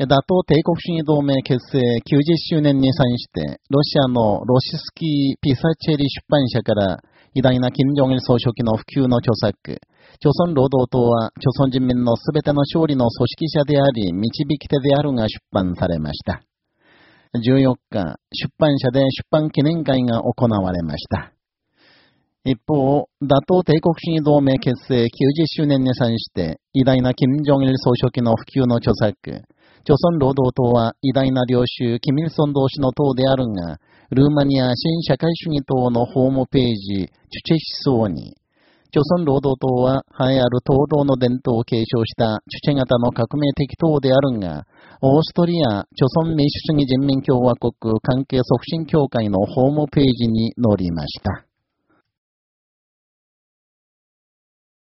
打倒帝国主義同盟結成90周年に際して、ロシアのロシスキー・ピサチェリ出版社から、偉大な金正日総書記の普及の著作、朝鮮労働党は、朝鮮人民のすべての勝利の組織者であり、導き手であるが出版されました。14日、出版社で出版記念会が行われました。一方、打倒帝国主義同盟結成90周年に際して、偉大な金正日総書記の普及の著作、朝鮮労働党は偉大な領袖、キミルソン同士の党であるが、ルーマニア新社会主義党のホームページ、チュチェ思想に、朝鮮労働党は、栄えある党道の伝統を継承したチュチェ型の革命的党であるが、オーストリア、朝鮮民主主義人民共和国関係促進協会のホームページに載りました。